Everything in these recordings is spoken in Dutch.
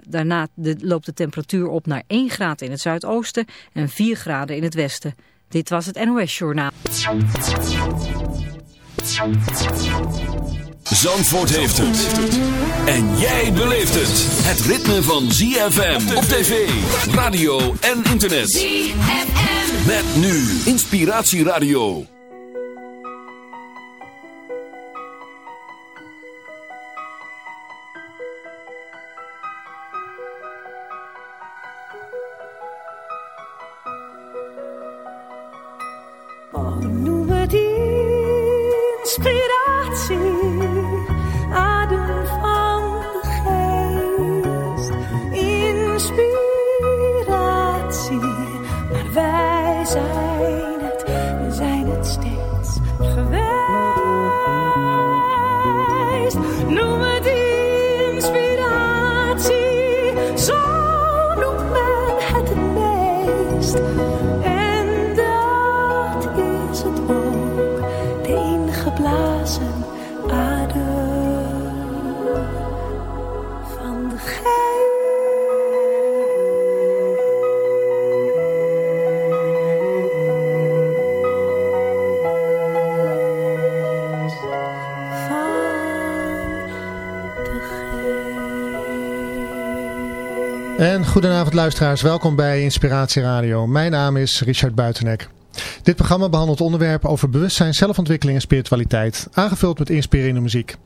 Daarna loopt de temperatuur op naar 1 graden in het zuidoosten en 4 graden in het westen. Dit was het NOS Journaal. Zandvoort heeft het. En jij beleeft het. Het ritme van ZFM op tv, radio en internet. ZFM. Met nu Inspiratieradio. Goedenavond luisteraars, welkom bij Inspiratie Radio. Mijn naam is Richard Buitenek. Dit programma behandelt onderwerpen over bewustzijn, zelfontwikkeling en spiritualiteit, aangevuld met inspirerende muziek.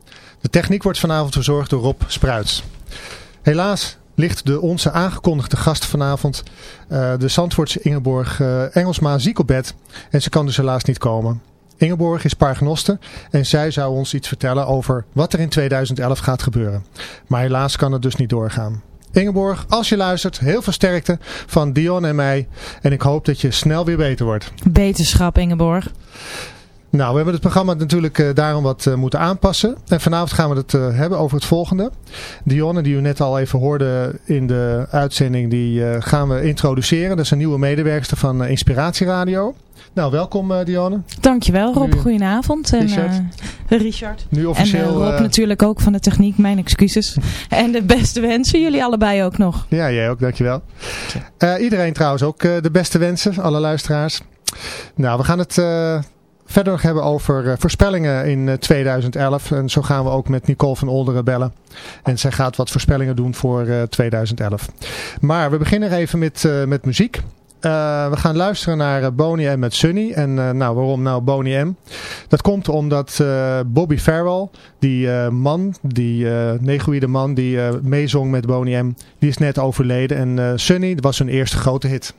De techniek wordt vanavond verzorgd door Rob Spruits. Helaas ligt de onze aangekondigde gast vanavond, uh, de Zandvoortse Ingeborg uh, Engelsma, ziek op bed en ze kan dus helaas niet komen. Ingeborg is paragnoste en zij zou ons iets vertellen over wat er in 2011 gaat gebeuren. Maar helaas kan het dus niet doorgaan. Ingeborg, als je luistert, heel veel sterkte van Dion en mij. En ik hoop dat je snel weer beter wordt. Beterschap, Ingeborg. Nou, we hebben het programma natuurlijk uh, daarom wat uh, moeten aanpassen. En vanavond gaan we het uh, hebben over het volgende. Dionne, die u net al even hoorde in de uitzending, die gaan we introduceren. Dat is een nieuwe medewerkster van Inspiratieradio. Nou, welkom uh. Dankjewel Rob, nu, goedenavond. En, Richard. Uh, Richard. Nu officieel. En Rob natuurlijk ook van de techniek, mijn excuses. en de beste wensen, jullie allebei ook nog. Ja, jij ook, dankjewel. iedereen trouwens ook de beste wensen, alle luisteraars. Nou, we gaan het verder nog hebben over voorspellingen in 2011. En zo gaan we ook met Nicole van Olderen bellen. En zij gaat wat voorspellingen doen voor 2011. Maar we beginnen even met, met muziek. Uh, we gaan luisteren naar uh, M met Sunny. En uh, nou, waarom nou Boney M? Dat komt omdat Bobby Farrell, die man, die negoïde man die meezong met Boney M, die is net overleden. En Sunny was hun eerste grote hit.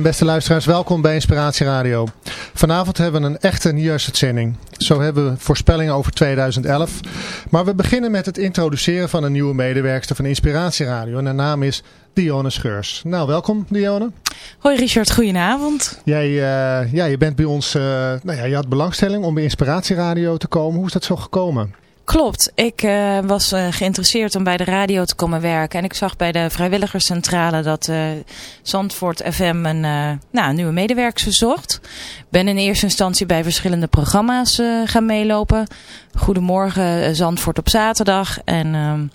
En beste luisteraars, welkom bij Inspiratie Radio. Vanavond hebben we een echte nieuwsuitzending. Zo hebben we voorspellingen over 2011. Maar we beginnen met het introduceren van een nieuwe medewerkster van Inspiratie Radio. En haar naam is Dionne Scheurs. Nou, welkom Dionne. Hoi Richard, goedenavond. Jij, uh, ja, je bent bij ons, uh, nou ja, je had belangstelling om bij Inspiratie Radio te komen. Hoe is dat zo gekomen? Klopt. Ik uh, was uh, geïnteresseerd om bij de radio te komen werken. En ik zag bij de vrijwilligerscentrale dat uh, Zandvoort FM een, nou, een nieuwe medewerker zocht. Ben in eerste instantie bij verschillende programma's gaan meelopen. Goedemorgen Zandvoort op zaterdag. En ehm,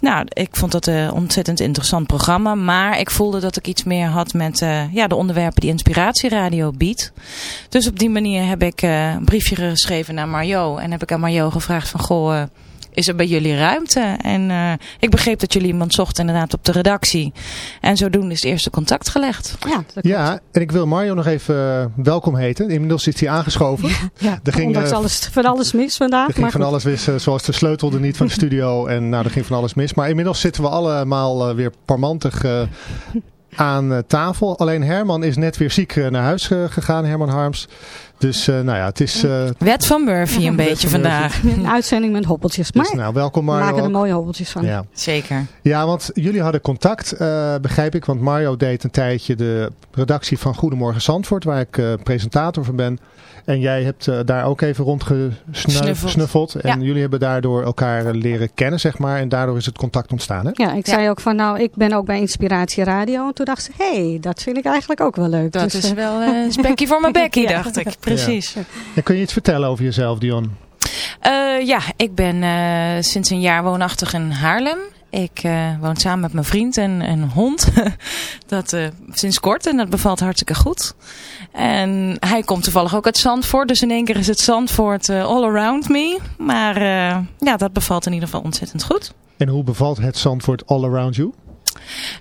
nou, ik vond dat een ontzettend interessant programma. Maar ik voelde dat ik iets meer had met ja, de onderwerpen die Inspiratieradio biedt. Dus op die manier heb ik een briefje geschreven naar Mario. En heb ik aan Mario gevraagd van goh is er bij jullie ruimte? En uh, ik begreep dat jullie iemand zocht inderdaad op de redactie. En zodoende is het eerste contact gelegd. Ja, ja en ik wil Mario nog even uh, welkom heten. Inmiddels is hij aangeschoven. Ja, ja er ging, uh, alles, van alles mis vandaag. Er ging van alles mis, zoals de sleutel er niet van de studio. En nou, er ging van alles mis. Maar inmiddels zitten we allemaal weer parmantig aan tafel. Alleen Herman is net weer ziek naar huis gegaan, Herman Harms. Dus uh, nou ja, het is... Uh, Wet van Murphy een beetje vandaag. Een uitzending met hobbeltjes. Dus maar dus, nou, welkom Mario. We maken er mooie hobbeltjes van. Ja. Zeker. Ja, want jullie hadden contact, uh, begrijp ik. Want Mario deed een tijdje de redactie van Goedemorgen Zandvoort, waar ik presentator van ben. En jij hebt uh, daar ook even rondgesnuffeld. En ja. jullie hebben daardoor elkaar leren kennen, zeg maar. En daardoor is het contact ontstaan, hè? Ja, ik ja. zei ook van, nou, ik ben ook bij Inspiratie Radio. En toen dacht ze, hé, hey, dat vind ik eigenlijk ook wel leuk. Dat dus, is wel uh, spekkie voor mijn bekkie, dacht ik. Precies. En kun je iets vertellen over jezelf, Dion? Uh, ja, ik ben sinds een jaar woonachtig in Haarlem. Ik uh, woon samen met mijn vriend en een hond. dat uh, sinds kort en dat bevalt hartstikke goed. En hij komt toevallig ook uit Zandvoort. Dus in één keer is het Zandvoort uh, all around me. Maar ja, dat bevalt in ieder geval ontzettend goed. En hoe bevalt het Zandvoort all around you?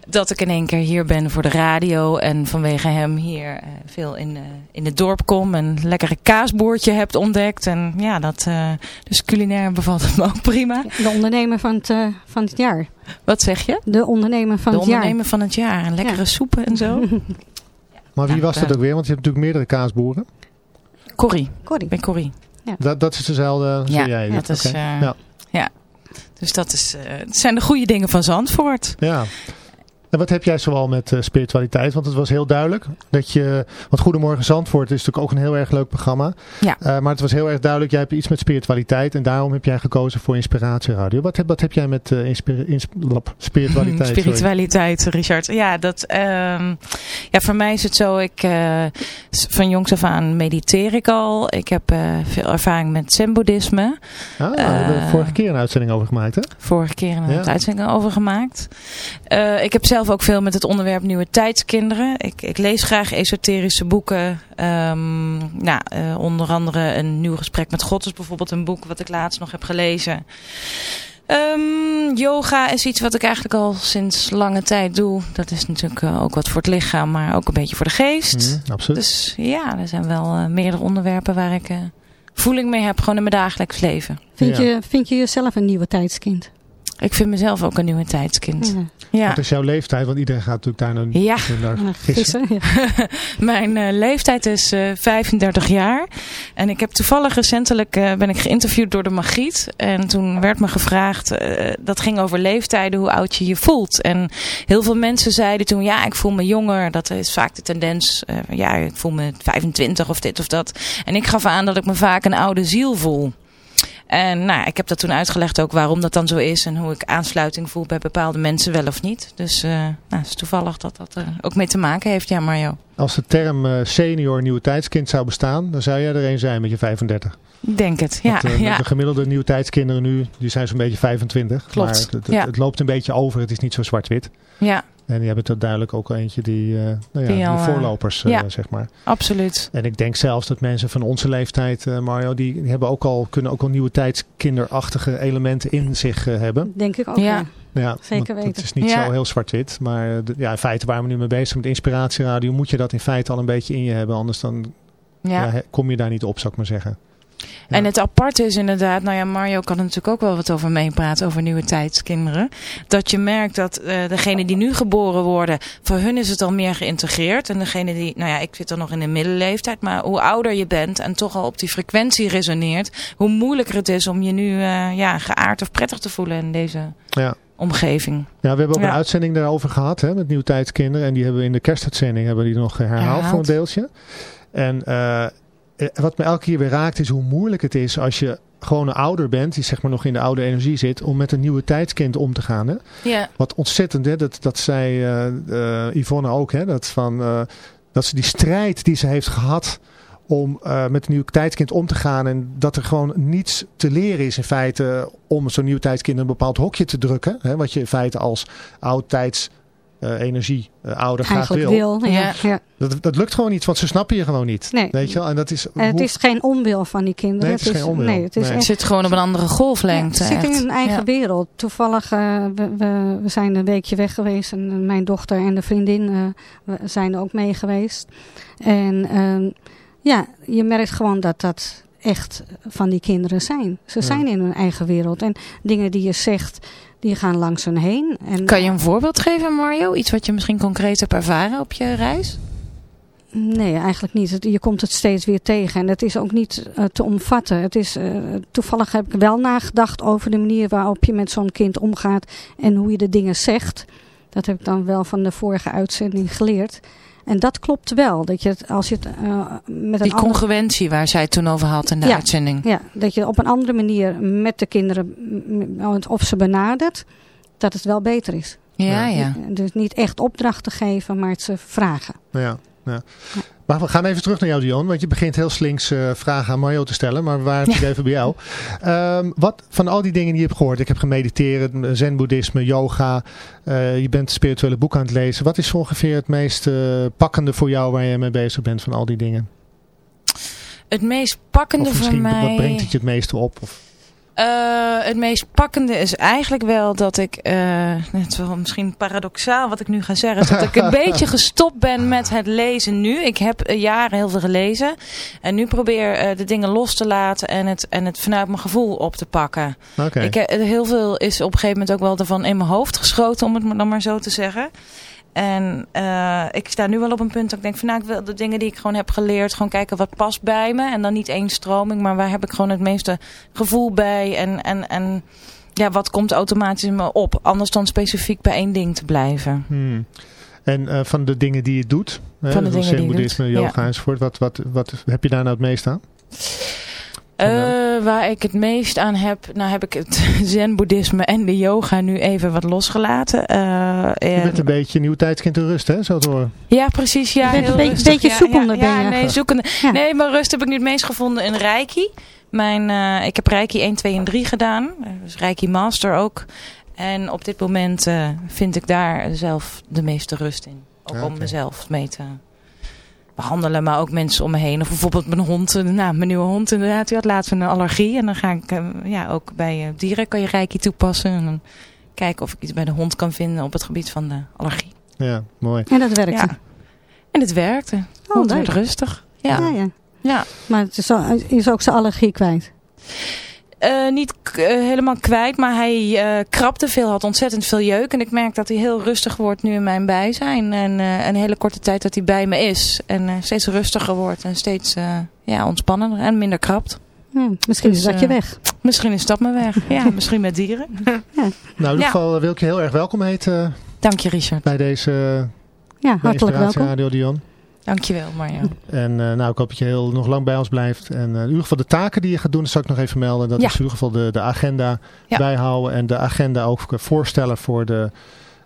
Dat ik in één keer hier ben voor de radio. En vanwege hem hier uh, veel in, uh, in het dorp kom. En een lekkere kaasboertje hebt ontdekt. En ja, dat, uh, dus culinair bevalt het me ook prima. De ondernemer van het, van het jaar. Wat zeg je? De ondernemer van de het jaar. De ondernemer van het jaar. En lekkere ja. soepen en zo. maar wie was dat ook weer? Want je hebt natuurlijk meerdere kaasboeren. Corrie. Corrie. Ik ben Corrie. Ja. Dat, dat is dezelfde ja, jij. Dat is, okay. ja. ja. Dus dat, is, uh, dat zijn de goede dingen van Zandvoort. Ja. Wat heb jij zoal met uh, spiritualiteit? Want het was heel duidelijk dat je... Want Goedemorgen Zandvoort is natuurlijk ook een heel erg leuk programma. Ja. Uh, maar het was heel erg duidelijk, jij hebt iets met spiritualiteit. En daarom heb jij gekozen voor Inspiratieradio. Wat heb, wat heb jij met uh, ins spiritualiteit? spiritualiteit, sorry. Richard. Ja, dat, um, ja, voor mij is het zo. Ik, van jongs af aan mediteer ik al. Ik heb veel ervaring met zen-boeddhisme. Ah, daar hebben we vorige keer een uitzending over gemaakt, hè? Vorige keer een ja. uitzending over gemaakt. ik heb zelf ook veel met het onderwerp nieuwe tijdskinderen. Ik, ik lees graag esoterische boeken. Um, nou, uh, onder andere een nieuw gesprek met God is bijvoorbeeld een boek wat ik laatst nog heb gelezen. Um, yoga is iets wat ik eigenlijk al sinds lange tijd doe. Dat is natuurlijk uh, ook wat voor het lichaam, maar ook een beetje voor de geest. Mm, absoluut. Dus ja, er zijn wel uh, meerdere onderwerpen waar ik voeling mee heb, gewoon in mijn dagelijks leven. Vind, ja. je, vind je jezelf een nieuwe tijdskind? Ik vind mezelf ook een nieuwe tijdskind. Ja. Ja. Wat is jouw leeftijd? Want iedereen gaat natuurlijk daar naar, ja. naar gissen. Ja. Mijn uh, leeftijd is uh, 35 jaar. En ik heb toevallig recentelijk uh, ben ik geïnterviewd door de Magiet. En toen werd me gevraagd, uh, dat ging over leeftijden, hoe oud je je voelt. En heel veel mensen zeiden toen, ja, ik voel me jonger. Dat is vaak de tendens. ja, ik voel me 25 of dit of dat. En ik gaf aan dat ik me vaak een oude ziel voel. En nou, ik heb dat toen uitgelegd ook waarom dat dan zo is. En hoe ik aansluiting voel bij bepaalde mensen wel of niet. Dus uh, nou, het is toevallig dat dat er ook mee te maken heeft, ja Mario. Als de term uh, senior nieuwe tijdskind zou bestaan, dan zou jij er een zijn met je 35. Ik denk het, ja. Want, uh, ja. De gemiddelde nieuwe tijdskinderen nu, die zijn zo'n beetje 25. Klopt. Maar het, het, ja. het, loopt een beetje over, het is niet zo zwart-wit. Ja. En je hebt er duidelijk ook eentje die, uh, nou ja, die, al, die voorlopers, ja, zeg maar. Absoluut. En ik denk zelfs dat mensen van onze leeftijd, Mario, die, die hebben ook al, kunnen ook al nieuwe tijdskinderachtige elementen in zich hebben. Denk ik ook, ja. ja. Ja, Zeker weten. Het is niet Ja. zo heel zwart-wit. Maar de- ja, in feite waar we nu mee bezig zijn met inspiratieradio, moet je dat in feite al een beetje in je hebben. Anders dan Ja. ja, he- kom je daar niet op, zou ik maar zeggen. En het aparte is inderdaad, nou ja, Mario kan er natuurlijk ook wel wat over meepraten, over nieuwe tijdskinderen. Dat je merkt dat uh, degenen die nu geboren worden, voor hun is het al meer geïntegreerd. En degene die, nou ja, ik zit er nog in de middenleeftijd, maar hoe ouder je bent en toch al op die frequentie resoneert, hoe moeilijker het is om je nu uh, ja, geaard of prettig te voelen in deze ja. omgeving. Ja, we hebben ook een uitzending daarover gehad hè, met nieuwe tijdskinderen. En die hebben we in de kerstuitzending hebben die nog herhaald, herhaald. voor een deeltje. En uh, wat me elke keer weer raakt is hoe moeilijk het is als je gewoon een ouder bent, die zeg maar nog in de oude energie zit, om met een nieuwe tijdskind om te gaan. Hè? Ja. Wat ontzettend, hè? Dat, dat zei uh, Yvonne ook, hè? Dat, van, uh, dat ze die strijd die ze heeft gehad om met een nieuw tijdskind om te gaan en dat er gewoon niets te leren is in feite om zo'n nieuw tijdskind in een bepaald hokje te drukken. Hè? Wat je in feite als oud tijds uh, energie uh, ouder graag wil. wil ja. ja. Dat, dat lukt gewoon niet, want ze snappen je gewoon niet. Nee. Weet je wel? En dat is, en het hoe... is geen onwil van die kinderen. Nee, het is, het geen onwil. Nee, het, is nee. het zit gewoon op een andere golflengte. Ja, het zit echt. in een eigen ja. wereld. Toevallig, uh, we, we, we, zijn een weekje weg geweest en mijn dochter en de vriendin zijn er ook mee geweest. En ehm, ja, je merkt gewoon dat dat echt van die kinderen zijn. Ze Ja. zijn in hun eigen wereld. En dingen die je zegt, die gaan langs hen heen. En, Kan je een voorbeeld geven, Mario? Iets wat je misschien concreet hebt ervaren op je reis? Nee, eigenlijk niet. Je komt het steeds weer tegen. En het is ook niet uh, te omvatten. Het is, uh, toevallig heb ik wel nagedacht over de manier waarop je met zo'n kind omgaat. En hoe je de dingen zegt. Dat heb ik dan wel van de vorige uitzending geleerd. En dat klopt wel. Dat je het, als je het uh, met een Die andere- congruentie waar zij het toen over had in de Ja. uitzending. Ja, dat je op een andere manier met de kinderen, m- m- of ze benadert, dat het wel beter is. Ja, ja. Dus niet echt opdrachten geven, maar het ze vragen. Ja, ja. Maar we gaan even terug naar jou, Dion. Want je begint heel slinks uh, vragen aan Mario te stellen. Maar waren natuurlijk even bij jou. Um, wat van al die dingen die je hebt gehoord. Ik heb gemediteerd, zen-boeddhisme, yoga. Uh, je bent spirituele boeken aan het lezen. Wat is ongeveer het meest uh, pakkende voor jou waar je mee bezig bent van al die dingen? Het meest pakkende voor mij... wat brengt het je het meeste op? Of? Uh, het meest pakkende is eigenlijk wel dat ik, uh, het is wel misschien paradoxaal wat ik nu ga zeggen, is dat ik een beetje gestopt ben met het lezen nu. Ik heb uh, jaren heel veel gelezen en nu probeer uh, de dingen los te laten en het, en het vanuit mijn gevoel op te pakken. Okay. Ik, heel veel is op een gegeven moment ook wel ervan in mijn hoofd geschoten, om het dan maar zo te zeggen. En uh, ik sta nu wel op een punt dat ik denk van nou, ik wil de dingen die ik gewoon heb geleerd, gewoon kijken wat past bij me. En dan niet één stroming, maar waar heb ik gewoon het meeste gevoel bij. En, en, en ja, wat komt automatisch in me op. Anders dan specifiek bij één ding te blijven. Hmm. En uh, van de dingen die je doet, van de hè, dingen die boeddhisme, doet, yoga ja. enzovoort, wat, wat, wat heb je daar nou het meest aan? Uh, waar ik het meest aan heb, nou heb ik het zen-boeddhisme en de yoga nu even wat losgelaten. Uh, je bent een beetje nieuw tijdskind in rust, hè, zo te horen. Ja, precies. Ja, je bent heel een beetje, rustig. beetje ja, zoekende ja, ben ja, nee, zoekende. Ja. nee, maar rust heb ik nu het meest gevonden in Reiki. Mijn, uh, ik heb Reiki 1, 2 en 3 gedaan. Dus Reiki Master ook. En op dit moment uh, vind ik daar zelf de meeste rust in. Ook Ja, om mezelf mee te behandelen, maar ook mensen om me heen. Of bijvoorbeeld mijn hond, nou, mijn nieuwe hond inderdaad, die had laatst een allergie. En dan ga ik, uh, ja, ook bij uh, dieren kan je reiki toepassen. En dan kijken of ik iets bij de hond kan vinden op het gebied van de allergie. Ja, mooi. En dat werkte. Ja. En het werkte. Oh, hond leuk. werd rustig. Ja. Ja, ja. ja. Maar het is, al, is ook zijn allergie kwijt. Uh, niet uh, helemaal kwijt, maar hij uh, krabde veel, had ontzettend veel jeuk. En ik merk dat hij heel rustig wordt nu in mijn bijzijn. En uh, een hele korte tijd dat hij bij me is. En uh, steeds rustiger wordt en steeds uh, ja, ontspannender en minder krabt. Ja, misschien Dus, is dat je uh, weg. Misschien is dat mijn weg. Ja, misschien met dieren. Nou, in ieder Ja. geval wil ik je heel erg welkom heten Dank je, Richard. bij deze Ja, bij hartelijk welkom. Radio Dion. Dank je wel, Mario. En uh, nou, ik hoop dat je heel nog lang bij ons blijft. En uh, in ieder geval de taken die je gaat doen, dat zal ik nog even melden. Dat Ja. is in ieder geval de, de agenda Ja. bijhouden. En de agenda ook voorstellen voor de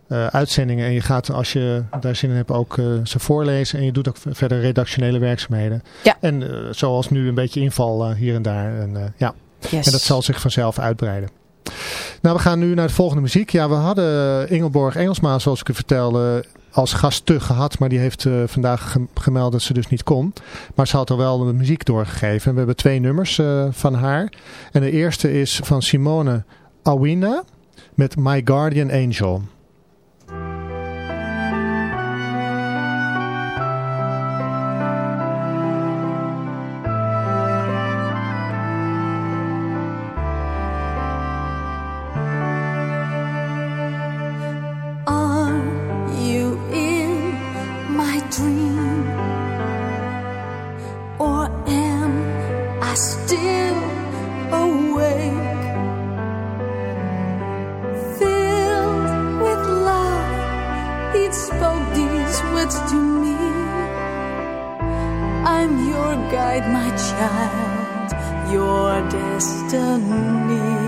uh, uitzendingen. En je gaat, als je daar zin in hebt, ook ze voorlezen. En je doet ook verder redactionele werkzaamheden. Ja. En zoals nu een beetje inval hier en daar. En, ja. Yes. en dat zal zich vanzelf uitbreiden. Nou, we gaan nu naar de volgende muziek. Ja, we hadden Ingelborg Engelsma, zoals ik u vertelde, als gast te gehad. Maar die heeft uh, vandaag ge gemeld dat ze dus niet kon. Maar ze had al wel de muziek doorgegeven. We hebben twee nummers uh, van haar. En de eerste is van Simone Awina met My Guardian Angel. I dream? Or am I still awake? Filled with love, he spoke these words to me I'm your guide, my child, your destiny.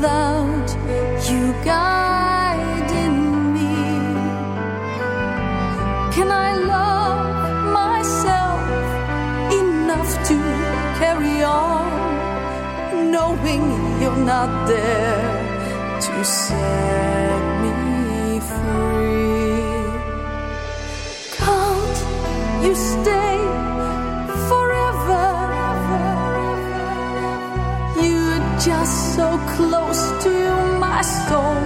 Without you guiding me? Can I love myself enough to carry on, knowing you're not there to set me free? Can't you stay forever? You're just so close to my soul.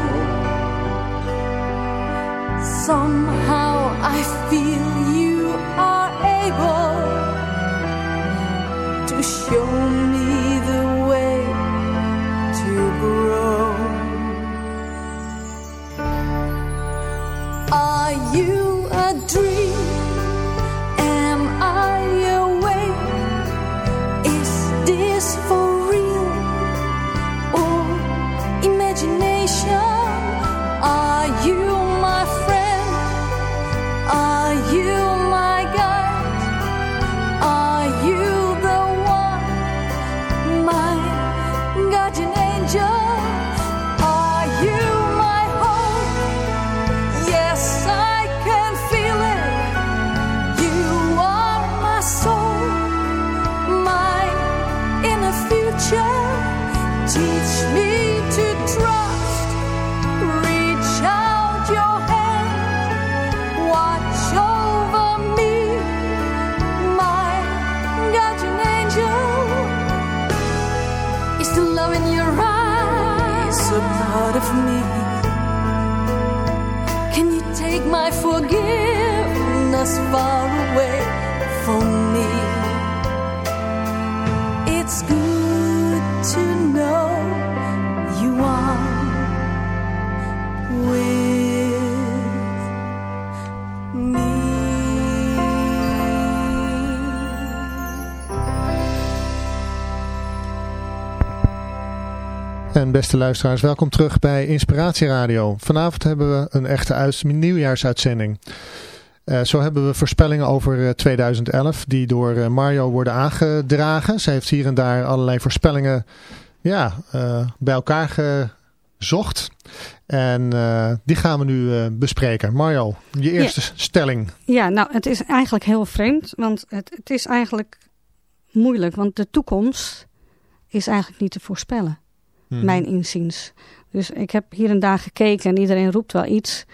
Somehow I feel you are able to show me beste luisteraars, welkom terug bij Inspiratie Radio. Vanavond hebben we een echte uit, nieuwjaarsuitzending. Eh, zo hebben we voorspellingen over eh, 2011 die door eh, Mario worden aangedragen. Zij heeft hier en daar allerlei voorspellingen ja, eh, bij elkaar gezocht. En eh, die gaan we nu eh, bespreken. Mario, je eerste stelling. Ja, nou, het is eigenlijk heel vreemd, want het, het is eigenlijk moeilijk, want de toekomst is eigenlijk niet te voorspellen, Mhm. mijn inziens. Dus ik heb hier en daar gekeken en iedereen roept wel iets.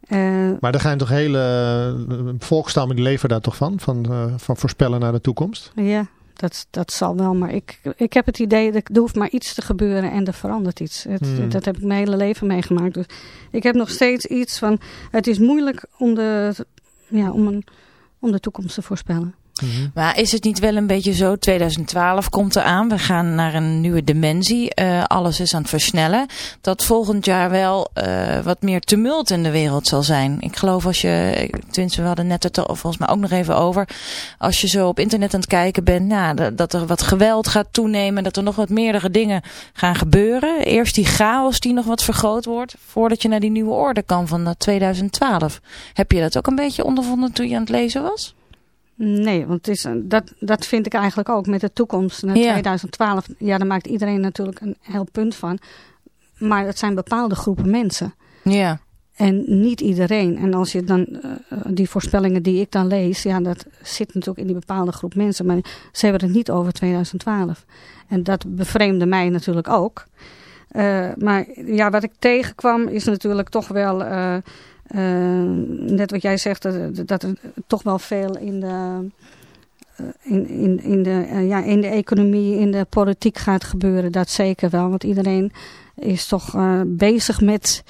Eh, Maar er gaan toch hele uh, volkstammen die leven daar toch van? Van, uh, van voorspellen naar de toekomst? ja, dat, dat zal wel, maar ik, ik heb het idee dat er hoeft maar iets te gebeuren en er verandert iets. Het, Hmm. Dat heb ik mijn hele leven meegemaakt. Dus ik heb nog steeds iets van, het is moeilijk om de, ja, om een, om de toekomst te voorspellen. Mhm. Maar is het niet wel een beetje zo, 2012 komt eraan, we gaan naar een nieuwe dimensie, uh, alles is aan het versnellen, dat volgend jaar wel uh, wat meer tumult in de wereld zal zijn. Ik geloof als je, tenminste we hadden net het er volgens mij ook nog even over, als je zo op internet aan het kijken bent, nou, dat er wat geweld gaat toenemen, dat er nog wat meerdere dingen gaan gebeuren. Eerst die chaos die nog wat vergroot wordt, voordat je naar die nieuwe orde kan van 2012. Heb je dat ook een beetje ondervonden toen je aan het lezen was? Nee, want het is, dat, dat vind ik eigenlijk ook met de toekomst naar 2012. Ja, daar maakt iedereen natuurlijk een heel punt van. Maar dat zijn bepaalde groepen mensen. Ja. En niet iedereen. En als je dan uh, die voorspellingen die ik dan lees, ja, dat zit natuurlijk in die bepaalde groep mensen. Maar ze hebben het niet over 2012. En dat bevreemde mij natuurlijk ook. Uh, maar ja, wat ik tegenkwam is natuurlijk toch wel... Uh, uh, net wat jij zegt, dat, dat er toch wel veel in de, in, in, in, de, ja, in de economie, in de politiek gaat gebeuren. Dat zeker wel, want iedereen is toch bezig met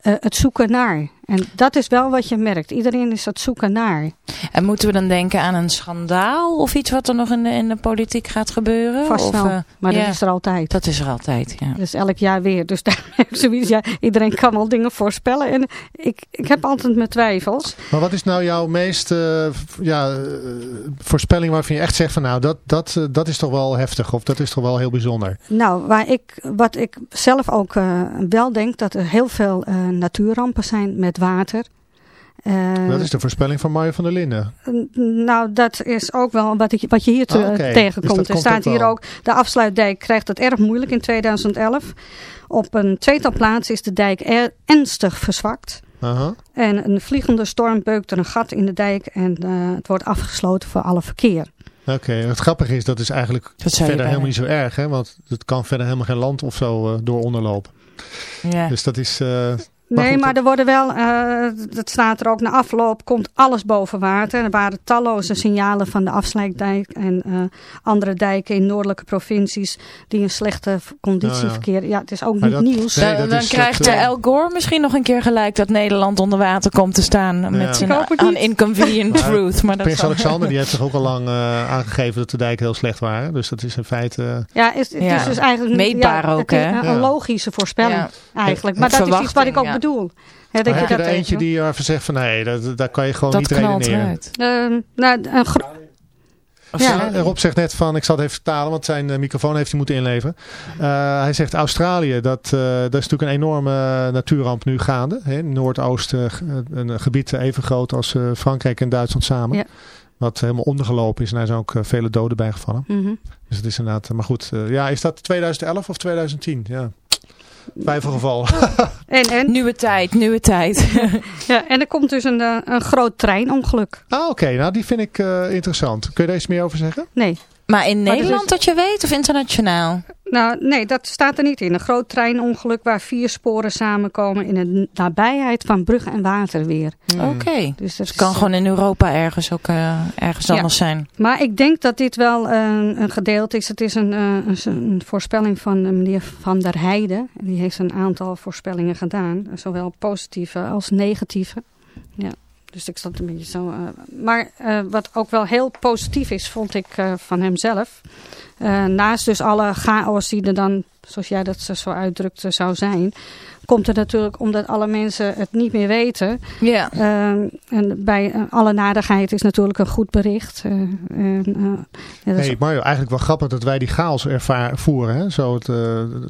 het zoeken naar. En dat is wel wat je merkt. Iedereen is het zoeken naar. En moeten we dan denken aan een schandaal of iets wat er nog in de, in de politiek gaat gebeuren? Vast of, wel, uh, maar ja, dat is er altijd. Dat is er altijd, ja. Dus elk jaar weer. Dus daar heb ik zoiets, ja, iedereen kan al dingen voorspellen. En ik, ik heb altijd mijn twijfels. Maar wat is nou jouw meest uh, ja, uh, voorspelling waarvan je echt zegt van nou, dat, dat, dat is toch wel heftig of dat is toch wel heel bijzonder? Nou, waar ik, wat ik zelf ook wel denk, dat er heel veel natuurrampen zijn met water. Uh, dat is de voorspelling van Marja van der Linden. Nou, dat is ook wel wat, ik, wat je hier te, okay. tegenkomt. Dus er staat hier ook, de afsluitdijk krijgt het erg moeilijk in 2011. Op een tweetal plaatsen is de dijk er, ernstig verzwakt. Uh -huh. En een vliegende storm beukt er een gat in de dijk en uh, het wordt afgesloten voor alle verkeer. Oké, okay, het grappige is, dat is eigenlijk dat verder helemaal niet zo erg. Hè? Want het kan verder helemaal geen land of zo uh, door onderlopen. Ja. Dus dat is... Maar nee, goed, maar er worden wel, uh, dat staat er ook, na afloop komt alles boven water. Er waren talloze signalen van de afsluitdijk en uh, andere dijken in noordelijke provincies die in slechte conditie Nou ja. verkeren. Ja, het is ook Maar niet dat- nieuws. Nee, dan krijgt eh, El Gore misschien nog een keer gelijk dat Nederland onder water komt te staan met zijn Ik hoop het aan niet. inconvenient Maar truth. Maar dat Prins Alexander die heeft toch ook al lang uh, aangegeven dat de dijken heel slecht waren. Dus dat is in feite... Ja, is, het Ja. is dus eigenlijk niet- Meetbaar ja, ook, hè? Een, een logische voorspelling Ja. eigenlijk. Maar dat is iets wat ik ook dat maar je heb je dat er eentje even- die even zegt van nee, dat, daar kan je gewoon dat niet knalt redeneren. eruit. Ehm, nou, een Ja. zo. Rob zegt net van, ik zal het even vertalen, want zijn uh, microfoon heeft hij moeten inleveren. Uh, hij zegt Australië, dat, uh, dat is natuurlijk een enorme natuurramp nu gaande. Hè? Noordoosten, een gebied even groot als uh, Frankrijk en Duitsland samen. Ja. Wat helemaal ondergelopen is en daar zijn ook uh, vele doden bijgevallen. mm -hmm. Dus het is inderdaad, maar goed. Uh, ja, is dat 2011 of 2010? Ja. Twijfelgeval. en, en? Nieuwe tijd, nieuwe tijd. ja, en er komt dus een, uh, een groot treinongeluk. Ah, oké. Okay. Nou, die vind ik uh, interessant. Kun je daar iets meer over zeggen? Nee. Maar in Nederland is... dat je weet of internationaal? Nou, nee, dat staat er niet in. Een groot treinongeluk waar vier sporen samenkomen in de nabijheid van brug en waterweer. Hmm. Oké, okay. dus dat dus kan gewoon in Europa ergens ook uh, ergens ja. anders zijn. Maar ik denk dat dit wel een, een gedeelte is. Het is een, uh, een, een voorspelling van meneer Van der Heijden. Die heeft een aantal voorspellingen gedaan. Zowel positieve als negatieve. Ja. Dus ik stond een beetje zo. Uh, maar uh, wat ook wel heel positief is, vond ik uh, van hemzelf. Uh, naast dus alle chaos die er dan, zoals jij dat zo uitdrukte, zou zijn. Komt het natuurlijk omdat alle mensen het niet meer weten. Ja. en bij alle nadigheid is natuurlijk een goed bericht. Uh, en, ja, hey Mario, eigenlijk wel grappig dat wij die chaos ervoeren. Hè? Zo het,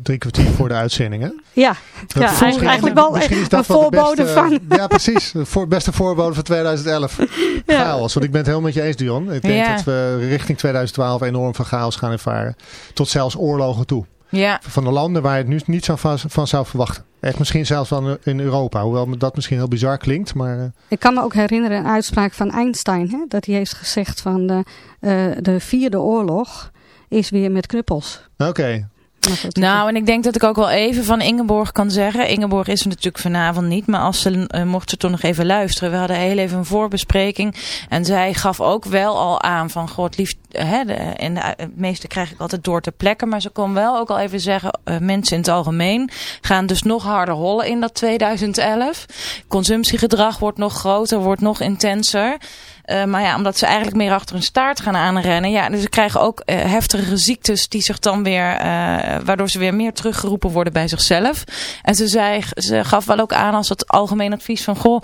drie kwartier voor de uitzending. Hè? Ja, ja eigenlijk, eigenlijk wel een voorbode beste, van. Ja, precies. De voor, beste voorbode van 2011. Ja. Chaos. Want ik ben het helemaal met je eens, Dion. Ik denk ja. dat we richting 2012 enorm van chaos gaan ervaren. Tot zelfs oorlogen toe. Ja. Van de landen waar je het nu niet zo van, van zou verwachten. Echt misschien zelfs wel in Europa. Hoewel dat misschien heel bizar klinkt. Maar, uh... Ik kan me ook herinneren een uitspraak van Einstein. Hè? Dat hij heeft gezegd van de, uh, de vierde oorlog is weer met knuppels. Oké. Okay. Nou, en ik denk dat ik ook wel even van Ingeborg kan zeggen. Ingeborg is er natuurlijk vanavond niet, maar als ze, uh, mocht ze toch nog even luisteren. We hadden heel even een voorbespreking. En zij gaf ook wel al aan van, god lief, hè, de, de, het meeste krijg ik altijd door te plekken. Maar ze kon wel ook al even zeggen, uh, mensen in het algemeen gaan dus nog harder hollen in dat 2011. Consumptiegedrag wordt nog groter, wordt nog intenser. Uh, maar ja, omdat ze eigenlijk meer achter hun staart gaan aanrennen. Ja, dus ze krijgen ook uh, heftige ziektes die zich dan weer, uh, waardoor ze weer meer teruggeroepen worden bij zichzelf. En ze, zei, ze gaf wel ook aan als het algemeen advies van, goh,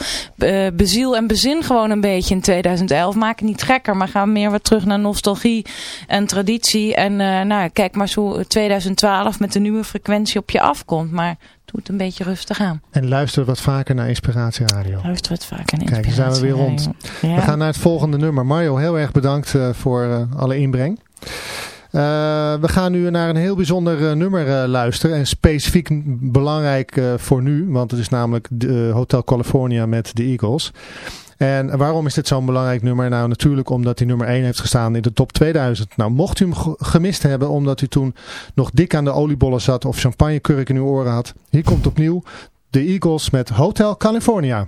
beziel en bezin gewoon een beetje in 2011. Maak het niet gekker, maar ga meer wat terug naar nostalgie en traditie. En nou, kijk maar zo 2012 met de nieuwe frequentie op je afkomt. Maar doe het een beetje rustig aan. En luister wat vaker naar Inspiratie Radio. Luister wat vaker naar Kijk, zijn we weer rond. Ja. We gaan naar het volgende nummer. Mario, heel erg bedankt uh, voor uh, alle inbreng. Uh, we gaan nu naar een heel bijzonder nummer luisteren. En specifiek belangrijk voor nu. Want het is namelijk Hotel California met de Eagles. En waarom is dit zo'n belangrijk nummer? Nou natuurlijk omdat hij nummer 1 heeft gestaan in de top 2000. Nou mocht u hem gemist hebben omdat u toen nog dik aan de oliebollen zat of champagnekurk in uw oren had. Hier komt opnieuw de Eagles met Hotel California.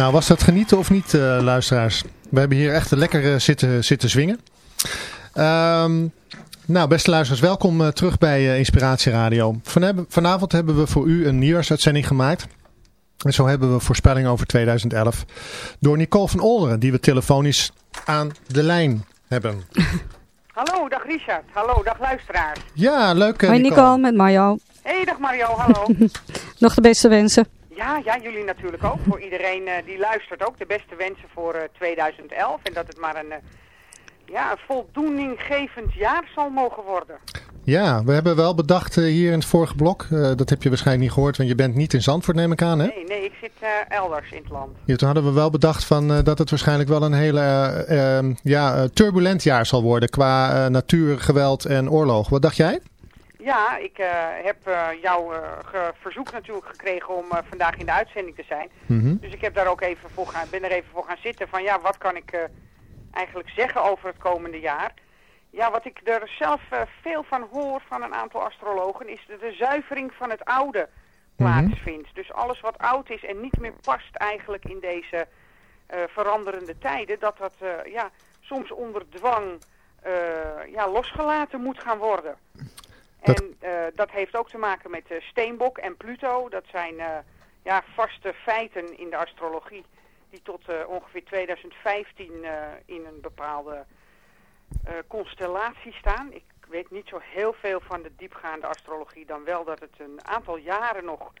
Nou, was dat genieten of niet, eh, luisteraars? We hebben hier echt lekker eh, zitten, zitten zwingen. Ehm, nou, beste luisteraars, welkom eh, terug bij Inspiratie Radio. Van vanavond hebben we voor u een nieuwsuitzending gemaakt. En zo hebben we voorspellingen over 2011 door Nicole van Olderen, die we telefonisch aan de lijn hebben. Hallo, dag Richard. Hallo, dag luisteraars. Ja, leuk Hoi Nicole. Nicole, met Mario. hey, dag Mario, hallo. Nog de beste wensen. Ja, ja, jullie natuurlijk ook. Voor iedereen eh, die luistert ook. De beste wensen voor eh, 2011. En dat het maar een, eh, ja, een voldoeninggevend jaar zal mogen worden. Ja, we hebben wel bedacht eh, hier in het vorige blok, eh, dat heb je waarschijnlijk niet gehoord, want je bent niet in Zandvoort neem ik aan hè? Nee, nee, ik zit eh, elders in het land. Ja, toen hadden we wel bedacht van, eh, dat het waarschijnlijk wel een hele eh, eh, ja, eh, turbulent jaar zal worden qua eh, natuur, geweld en oorlog. Wat dacht jij? Ja, ik eh, heb eh, jouw eh, verzoek natuurlijk gekregen om vandaag in de uitzending te zijn. Mhm. Dus ik heb daar ook even voor gaan, ben er even voor gaan zitten van ja, wat kan ik eigenlijk zeggen over het komende jaar? Ja, wat ik er zelf veel van hoor van een aantal astrologen is dat de zuivering van het oude plaatsvindt. Dus alles wat oud is en niet meer past eigenlijk in deze veranderende tijden, dat dat ja, soms onder dwang ja, losgelaten moet gaan worden. Dat- En eh, dat heeft ook te maken met eh, Steenbok en Pluto. Dat zijn eh, ja, vaste feiten in de astrologie die tot ongeveer 2015 eh, in een bepaalde constellatie staan. Ik weet niet zo heel veel van de diepgaande astrologie, dan wel dat het een aantal jaren nog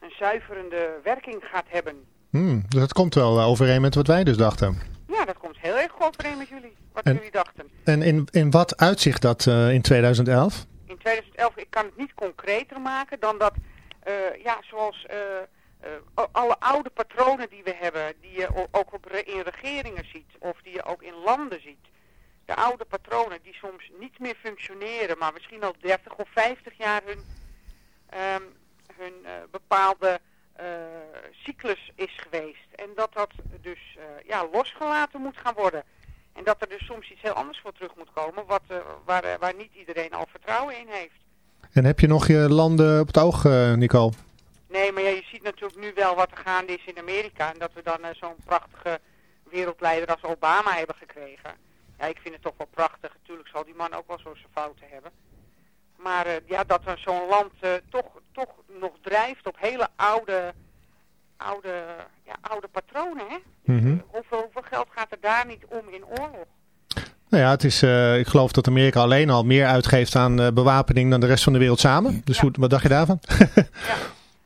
een zuiverende werking gaat hebben. Hmm, dus dat komt wel overeen met wat wij dus dachten. Ja, dat komt heel erg goed overeen met jullie, wat En- jullie dachten. En in, in wat uitzicht dat in 2011? In 2011, ik kan het niet concreter maken dan dat, eh, ja, zoals eh, eh, alle oude patronen die we hebben, die je ook op in regeringen ziet, of die je ook in landen ziet. De oude patronen die soms niet meer functioneren, maar misschien al 30 of 50 jaar hun, ehm, hun bepaalde cyclus is geweest. En dat dat dus ja, losgelaten moet gaan worden. En dat er dus soms iets heel anders voor terug moet komen, wat, eh, waar, eh, waar niet iedereen al vertrouwen in heeft. En heb je nog je landen op het oog, uh, Nicole? Nee, maar ja, je ziet natuurlijk nu wel wat er gaande is in Amerika. En dat we dan uh, zo'n prachtige wereldleider als Obama hebben gekregen. Ja, ik vind het toch wel prachtig. Natuurlijk zal die man ook wel zo zijn fouten hebben. Maar uh, ja, dat zo'n land toch, toch nog drijft op hele oude, oude, ja, oude patronen, hè? Mm -hmm. hoeveel, hoeveel geld gaat er daar niet om in oorlog? Nou ja, het is, uh, ik geloof dat Amerika alleen al meer uitgeeft aan uh, bewapening dan de rest van de wereld samen. Dus Ja. hoe, wat dacht je daarvan? Ja.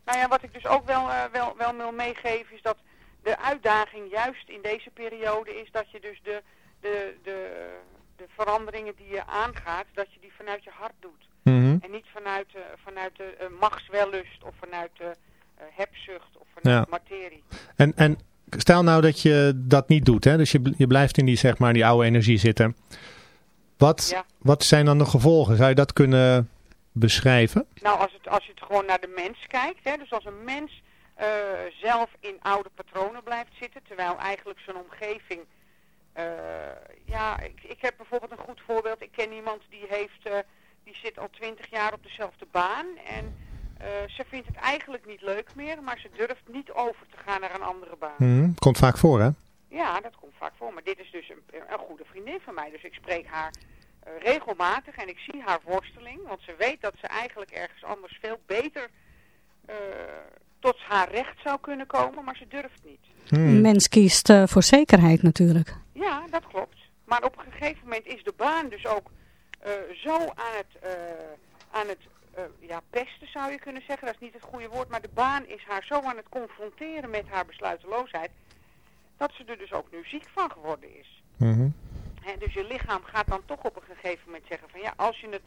Nou ja, wat ik dus ook wel, uh, wel, wel wil meegeven is dat de uitdaging juist in deze periode is dat je dus de, de, de, de veranderingen die je aangaat, dat je die vanuit je hart doet. Mm -hmm. En niet vanuit, vanuit de machtswellust of vanuit de hebzucht of vanuit Ja. materie. En, en stel nou dat je dat niet doet, hè? dus je, je blijft in die, zeg maar, die oude energie zitten. Wat, Ja. wat zijn dan de gevolgen? Zou je dat kunnen beschrijven? Nou, als, het, als je het gewoon naar de mens kijkt, hè, dus als een mens uh, zelf in oude patronen blijft zitten, terwijl eigenlijk zijn omgeving... Uh, ja, ik, ik heb bijvoorbeeld een goed voorbeeld. Ik ken iemand die heeft, uh, die zit al twintig jaar op dezelfde baan en uh, ze vindt het eigenlijk niet leuk meer, maar ze durft niet over te gaan naar een andere baan. Mm, komt vaak voor, hè? Ja, dat komt vaak voor. Maar dit is dus een, een goede vriendin van mij. Dus ik spreek haar uh, regelmatig en ik zie haar worsteling. Want ze weet dat ze eigenlijk ergens anders veel beter uh, tot haar recht zou kunnen komen. Maar ze durft niet. Hmm. Een mens kiest uh, voor zekerheid natuurlijk. Ja, dat klopt. Maar op een gegeven moment is de baan dus ook uh, zo aan het, uh, aan het ja, pesten zou je kunnen zeggen. Dat is niet het goede woord. Maar de baan is haar zo aan het confronteren met haar besluiteloosheid dat ze er dus ook nu ziek van geworden is. Mm -hmm. en dus je lichaam gaat dan toch op een gegeven moment zeggen van ja, als je het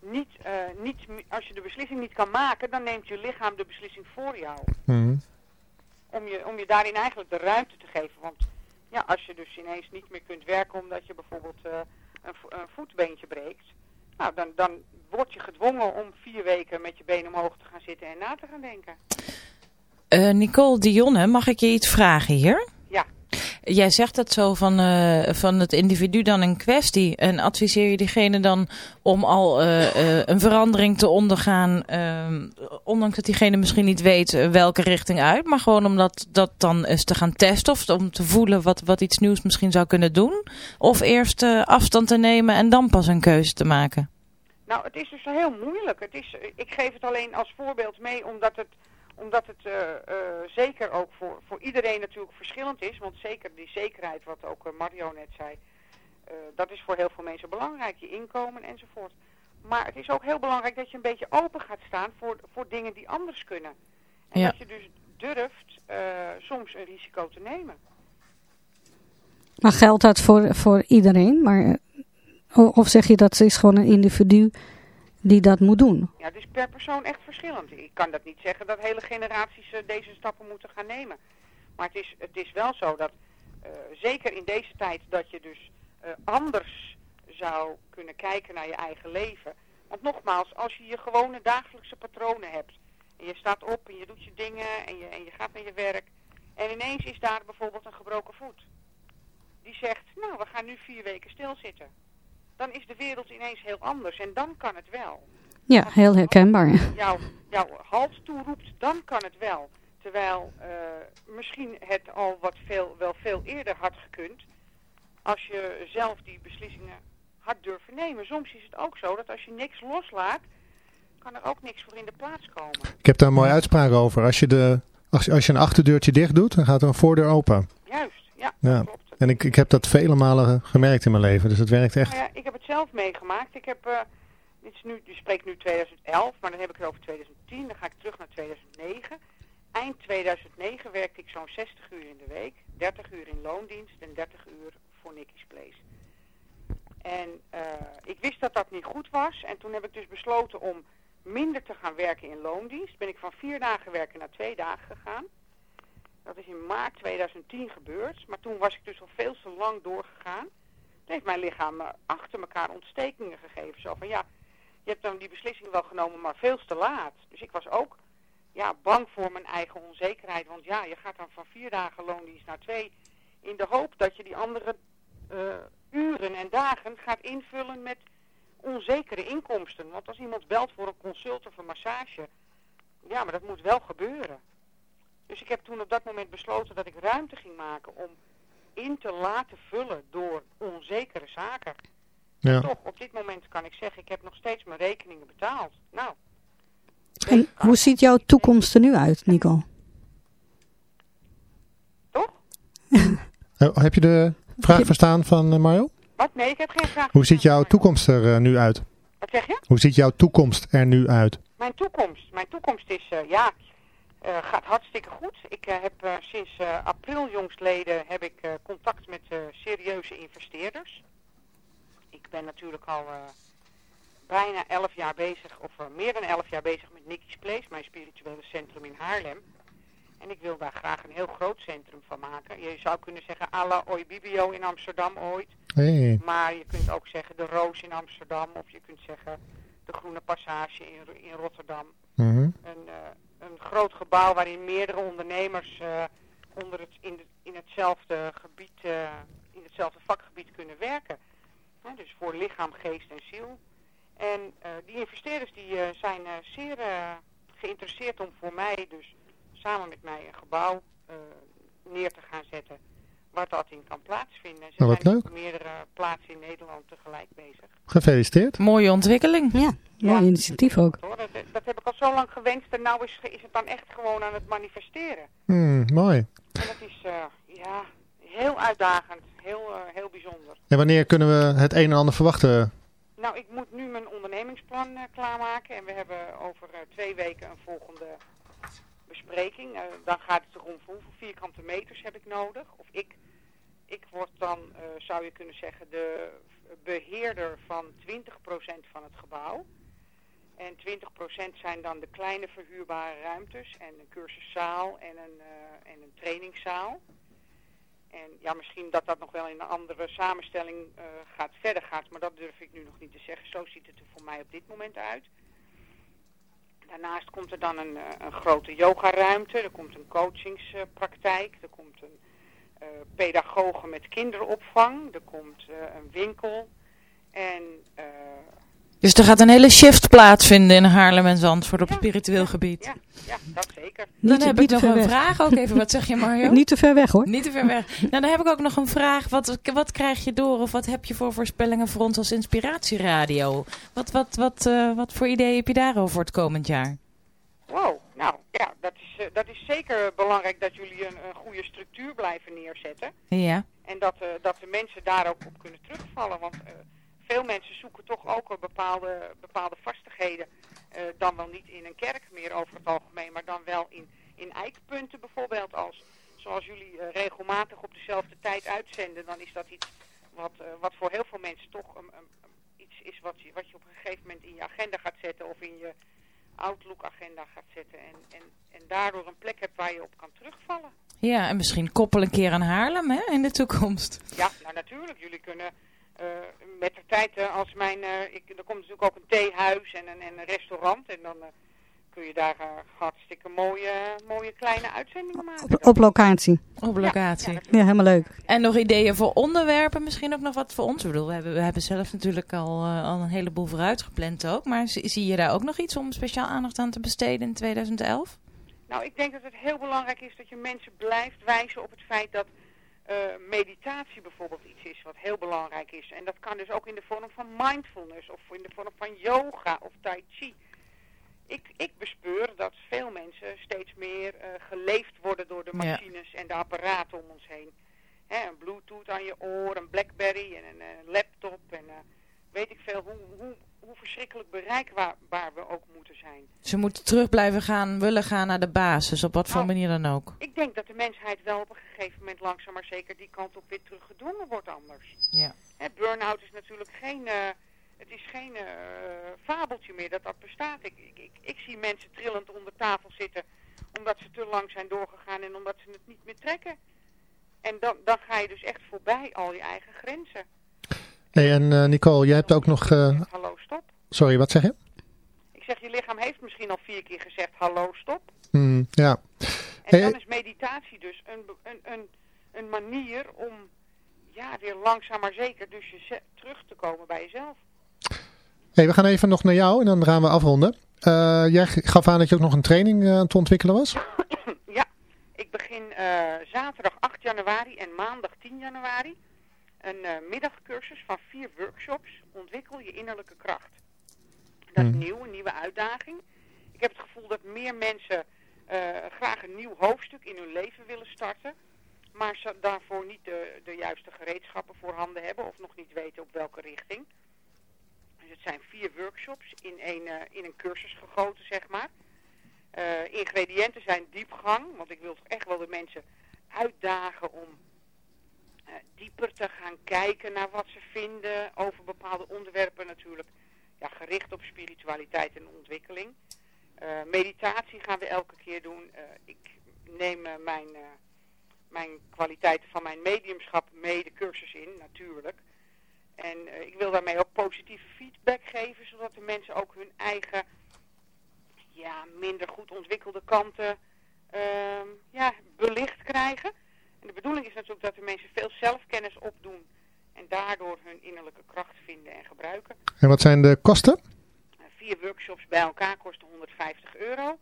niet, uh, niet als je de beslissing niet kan maken, dan neemt je lichaam de beslissing voor jou. Mm -hmm. om, je, om je daarin eigenlijk de ruimte te geven. Want ja, als je dus ineens niet meer kunt werken omdat je bijvoorbeeld uh, een, een, voetbeentje breekt, nou dan, dan word je gedwongen om vier weken met je benen omhoog te gaan zitten en na te gaan denken. Uh, Nicole Dionne, mag ik je iets vragen hier? Jij zegt dat zo van, uh, van het individu dan een kwestie. En adviseer je diegene dan om al uh, een verandering te ondergaan, ehm, ondanks dat diegene misschien niet weet welke richting uit, maar gewoon om dat, dat dan eens te gaan testen of om te voelen wat, wat iets nieuws misschien zou kunnen doen? Of eerst afstand te nemen en dan pas een keuze te maken? Nou, het is dus heel moeilijk. Het is, ik geef het alleen als voorbeeld mee omdat het omdat het uh, uh, zeker ook voor, voor iedereen natuurlijk verschillend is. Want zeker die zekerheid, wat ook uh, Mario net zei, dat is voor heel veel mensen belangrijk. Je inkomen enzovoort. Maar het is ook heel belangrijk dat je een beetje open gaat staan voor, voor dingen die anders kunnen. En ja. dat je dus durft soms een risico te nemen. Maar geldt dat voor, voor iedereen? Maar, of zeg je dat is gewoon een individu die dat moet doen? Ja, het is per persoon echt verschillend. Ik kan dat niet zeggen dat hele generaties uh, deze stappen moeten gaan nemen. Maar het is, het is wel zo dat, uh, zeker in deze tijd, dat je dus uh, anders zou kunnen kijken naar je eigen leven. Want nogmaals, als je je gewone dagelijkse patronen hebt, en je staat op en je doet je dingen en je, en je gaat naar je werk, en ineens is daar bijvoorbeeld een gebroken voet. Die zegt, nou, we gaan nu vier weken stilzitten dan is de wereld ineens heel anders. En dan kan het wel. Ja, heel herkenbaar. Jouw, jouw halt toeroept, dan kan het wel. Terwijl uh, misschien het al wat veel, wel veel eerder had gekund. Als je zelf die beslissingen had durven nemen. Soms is het ook zo dat als je niks loslaat, kan er ook niks voor in de plaats komen. Ik heb daar een mooie uitspraak over. Als je, de, als, als je een achterdeurtje dicht doet, dan gaat er een voordeur open. Juist, ja, ja. klopt. En ik, ik heb dat vele malen gemerkt in mijn leven, dus het werkt echt. Nou ja, ik heb het zelf meegemaakt. Ik heb, uh, dit is nu, je spreekt nu 2011, maar dan heb ik het over 2010. Dan ga ik terug naar 2009. Eind 2009 werkte ik zo'n 60 uur in de week. 30 uur in loondienst en 30 uur voor Nicky's Place. En uh, ik wist dat dat niet goed was. En toen heb ik dus besloten om minder te gaan werken in loondienst. Ben ik van vier dagen werken naar twee dagen gegaan. Dat is in maart 2010 gebeurd. Maar toen was ik dus al veel te lang doorgegaan. Toen heeft mijn lichaam achter elkaar ontstekingen gegeven. Zo van ja, je hebt dan die beslissing wel genomen, maar veel te laat. Dus ik was ook ja, bang voor mijn eigen onzekerheid. Want ja, je gaat dan van vier dagen loondienst naar twee. In de hoop dat je die andere uh, uren en dagen gaat invullen met, onzekere inkomsten. Want als iemand belt voor een consult of een massage, ja, maar dat moet wel gebeuren. Dus ik heb toen op dat moment besloten dat ik ruimte ging maken om in te laten vullen door onzekere zaken. Ja. Toch, op dit moment kan ik zeggen, ik heb nog steeds mijn rekeningen betaald. Nou, En hoe ziet jouw toekomst er nu uit, Nico? toch? Eh, heb je de vraag verstaan van eh, Mario? Wat? Nee, ik heb geen vraag. Hoe ziet jouw toekomst er eh, nu uit? Wat zeg je? Hoe ziet jouw toekomst er nu uit? Mijn toekomst. Mijn toekomst is, eh, ja, gaat hartstikke goed. Ik eh, heb eh, sinds eh, april jongstleden heb ik eh, contact met eh, serieuze investeerders. Ik ben natuurlijk al eh, bijna elf jaar bezig, of eh, meer dan elf jaar bezig met Nicky's Place, mijn spirituele centrum in Haarlem. En ik wil daar graag een heel groot centrum van maken. Je zou kunnen zeggen à la Oi Bibio in Amsterdam ooit. Hey. Maar je kunt ook zeggen de Roos in Amsterdam. Of je kunt zeggen de Groene Passage in, in Rotterdam. Mhm. Een, eh, een groot gebouw waarin meerdere ondernemers eh, onder het, in, de, in hetzelfde gebied, eh, in hetzelfde vakgebied kunnen werken. Dus voor lichaam, geest en ziel. En eh, die investeerders die, zijn zeer geïnteresseerd om voor mij dus samen met mij een gebouw neer te gaan zetten waar dat in kan plaatsvinden. En Ze Nou, wat zijn leuk. op meerdere plaatsen in Nederland tegelijk bezig. Gefeliciteerd. Mooie ontwikkeling. Ja, mooi initiatief ook. Dat, dat heb ik al zo lang gewenst en nou is, is het dan echt gewoon aan het manifesteren. Hmm, mooi. En dat is eh, ja, heel uitdagend, heel, eh, heel bijzonder. En wanneer kunnen we het een en ander verwachten? Nou, ik moet nu mijn ondernemingsplan eh, klaarmaken en we hebben over eh, twee weken een volgende bespreking. Eh, dan gaat het erom hoeveel vierkante meters heb ik nodig. Of ik, ik word dan, eh, zou je kunnen zeggen, de beheerder van 20% van het gebouw. En 20% zijn dan de kleine verhuurbare ruimtes en een cursuszaal en een, eh, en een trainingszaal. En ja, misschien dat dat nog wel in een andere samenstelling eh, gaat, verder gaat, maar dat durf ik nu nog niet te zeggen. Zo ziet het er voor mij op dit moment uit. Daarnaast komt er dan een, een grote yogaruimte, er komt een coachingspraktijk, er komt een eh pedagoge met kinderopvang, er komt eh, een winkel en eh, Dus er gaat een hele shift plaatsvinden in Haarlem en Zandvoort op Ja, spiritueel ja, gebied. ja, ja, dat zeker. Dan Niet, heb ik nog een weg. vraag ook even. Wat zeg je Mario? Niet te ver weg hoor. Niet te ver weg. Nou, dan heb ik ook nog een vraag. Wat, wat krijg je door of wat heb je voor voorspellingen voor ons als inspiratieradio? Wat, wat, wat, eh, wat voor ideeën heb je daarover voor het komend jaar? Wow, nou ja, dat is, eh, dat is zeker belangrijk dat jullie een, een goede structuur blijven neerzetten. Ja. En dat, eh, dat de mensen daar ook op kunnen terugvallen. Want eh, veel mensen zoeken toch ook een bepaalde, bepaalde vastigheden. dan wel niet in een kerk meer over het algemeen, maar dan wel in, in eikpunten bijvoorbeeld. Als, zoals jullie regelmatig op dezelfde tijd uitzenden, dan is dat iets wat, wat voor heel veel mensen toch een- iets is wat je, wat je op een gegeven moment in je agenda gaat zetten of in je Outlook-agenda gaat zetten. En, en, en daardoor een plek hebt waar je op kan terugvallen. Ja, en misschien koppel een keer aan Haarlem hè, in de toekomst. Ja, nou natuurlijk. Jullie kunnen eh, met de tijd, eh, als mijn, eh, ik, er komt natuurlijk ook een theehuis en een, en een restaurant. En dan kun je daar eh, hartstikke mooie, mooie kleine uitzendingen maken. Op, op locatie. Op locatie. Ja, Ja, helemaal leuk. En nog ideeën voor onderwerpen, misschien ook nog wat voor ons. Ik bedoel, we hebben, we hebben zelf natuurlijk al, eh, al een heleboel vooruit gepland ook. Maar zie, zie je daar ook nog iets om speciaal aandacht aan te besteden in 2011? Nou, ik denk dat het heel belangrijk is dat je mensen blijft wijzen op het feit dat eh, meditatie bijvoorbeeld iets is wat heel belangrijk is. En dat kan dus ook in de vorm van mindfulness of in de vorm van yoga of tai chi. Ik, ik bespeur dat veel mensen steeds meer eh, geleefd worden door de Ja. machines en de apparaten om ons heen. Hè, een bluetooth aan je oor, een blackberry en een eh, laptop en eh, weet ik veel hoe, hoe, hoe verschrikkelijk bereikbaar we ook moeten zijn. Ze moeten terug blijven gaan, willen gaan naar de basis, op wat voor Nou, manier dan ook. Ik denk dat de mensheid wel op een gegeven moment langzaam maar zeker die kant op weer teruggedrongen wordt anders. Ja. Burn-out is natuurlijk geen, het is geen eh, fabeltje meer dat dat bestaat. Ik, ik, ik, ik zie mensen trillend onder tafel zitten omdat ze te lang zijn doorgegaan en omdat ze het niet meer trekken. En dan, dan ga je dus echt voorbij al je eigen grenzen. Hey, en eh, Nicole, jij hebt ook nog... eh, Hallo, stop. sorry, wat zeg je? Ik zeg, je lichaam heeft misschien al vier keer gezegd hallo, stop. Hmm, ja. En Hey, dan is meditatie dus een, een, een, een manier om ja, weer langzaam maar zeker dus je terug te komen bij jezelf. Hey, we gaan even nog naar jou en dan gaan we afronden. Uh, jij gaf aan dat je ook nog een training uh, te ontwikkelen was? ja, ik begin uh, zaterdag 8 januari en maandag 10 januari een middagcursus van vier workshops. Ontwikkel je innerlijke kracht. Dat is Hmm. nieuw, een nieuwe uitdaging. Ik heb het gevoel dat meer mensen graag een nieuw hoofdstuk in hun leven willen starten. Maar ze daarvoor niet de, de juiste gereedschappen voorhanden hebben of nog niet weten op welke richting. Dus het zijn vier workshops in een, uh, in een cursus gegoten, zeg maar. Uh, ingrediënten zijn diepgang, want ik wil toch echt wel de mensen uitdagen om uh, dieper te gaan kijken naar wat ze vinden over bepaalde onderwerpen natuurlijk. Ja, gericht op spiritualiteit en ontwikkeling. meditatie gaan we elke keer doen. ik neem mijn, mijn kwaliteiten van mijn mediumschap mee de cursus in, natuurlijk. En uh, ik wil daarmee ook positieve feedback geven, zodat de mensen ook hun eigen, ja, minder goed ontwikkelde kanten, uh, ja, belicht krijgen. En de bedoeling is natuurlijk dat de mensen veel zelfkennis opdoen en daardoor hun innerlijke kracht vinden en gebruiken. En wat zijn de kosten? Uh, vier workshops bij elkaar kosten 150 euro.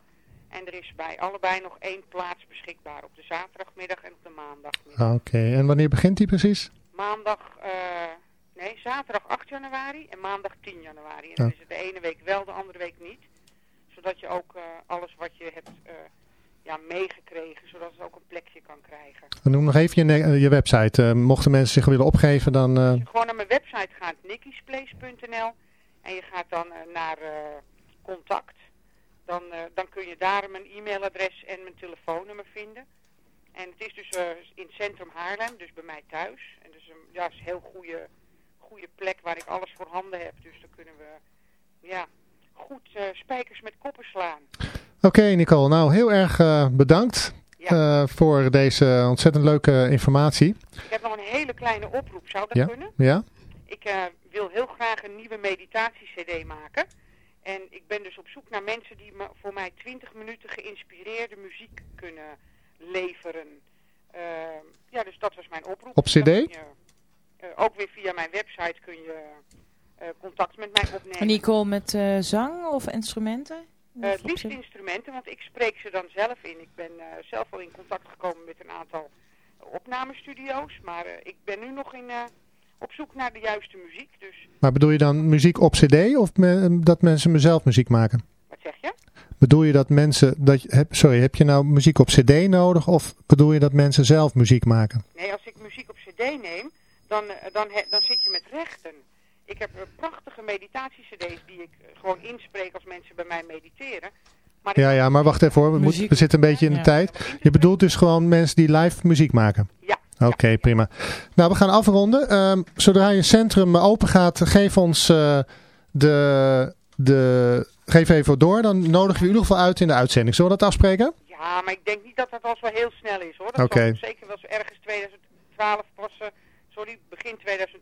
En er is bij allebei nog één plaats beschikbaar op de zaterdagmiddag en op de maandagmiddag. Ah, Oké, okay. en wanneer begint die precies? Maandag... Nee, zaterdag 8 januari en maandag 10 januari. En dan is het de ene week wel, de andere week niet. Zodat je ook uh, alles wat je hebt uh, ja, meegekregen, zodat het ook een plekje kan krijgen. We noem nog even je, je website. Uh, mochten mensen zich willen opgeven, dan... Als je gewoon naar mijn website gaat, nikkisplace.nl en je gaat dan naar contact. Dan, dan kun je daar mijn e-mailadres en mijn telefoonnummer vinden. En het is dus in het centrum Haarlem, dus bij mij thuis. En dus een ja, is een heel goede goede plek waar ik alles voor handen heb. Dus dan kunnen we ja, goed uh, spijkers met koppen slaan. Oké okay, Nicole, nou heel erg uh, bedankt ja. uh, voor deze ontzettend leuke informatie. Ik heb nog een hele kleine oproep, zou dat ja? kunnen? Ja. Ik wil heel graag een nieuwe meditatie-cd maken. En ik ben dus op zoek naar mensen die me voor mij 20 minuten geïnspireerde muziek kunnen leveren. ja, dus dat was mijn oproep. Op cd? Uh, ook weer via mijn website kun je uh, contact met mij opnemen. En Nicole met uh, zang of instrumenten? Uh, het liefst instrumenten, want ik spreek ze dan zelf in. Ik ben zelf al in contact gekomen met een aantal opnamestudio's. Maar ik ben nu nog in, op zoek naar de juiste muziek. Dus... Maar bedoel je dan muziek op cd of me, dat mensen mezelf muziek maken? Wat zeg je? Bedoel je dat mensen, dat je, heb, sorry, heb je nou muziek op cd nodig of bedoel je dat mensen zelf muziek maken? Nee, als ik muziek op cd neem, dan, dan, dan zit je met rechten. Ik heb prachtige meditatie-cd's die ik gewoon inspreek als mensen bij mij mediteren. Maar ja, ja, maar wacht even hoor. We, moeten, we zitten een beetje in de ja. tijd. Je bedoelt dus gewoon mensen die live muziek maken? Ja. Oké, okay, ja. prima. Nou, we gaan afronden. Um, zodra je centrum open gaat, geef ons uh, de, de... Geef even door, dan nodigen we u in ieder geval uit in de uitzending. Zullen we dat afspreken? Ja, maar ik denk niet dat dat al zo heel snel is hoor. Dat okay. zal zeker wel ergens 2012 pas... Uh, sorry, begin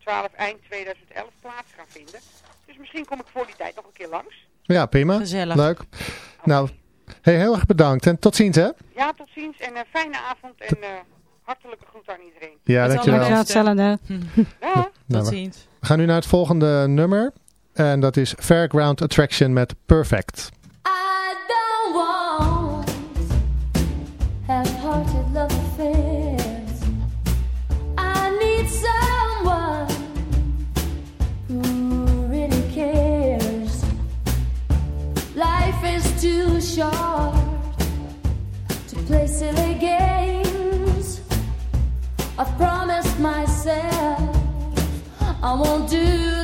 2012, eind 2011 plaats gaan vinden. Dus misschien kom ik voor die tijd nog een keer langs. Ja, prima. Gezellig. Leuk. Okay. Nou, hey, heel erg bedankt en tot ziens hè. Ja, tot ziens en een fijne avond en uh, hartelijke groet aan iedereen. Ja, dankjewel. Ja, hetzelfde. Ja. Tot ziens. We gaan nu naar het volgende nummer. En dat is Fairground Attraction met Perfect. I've promised myself I won't do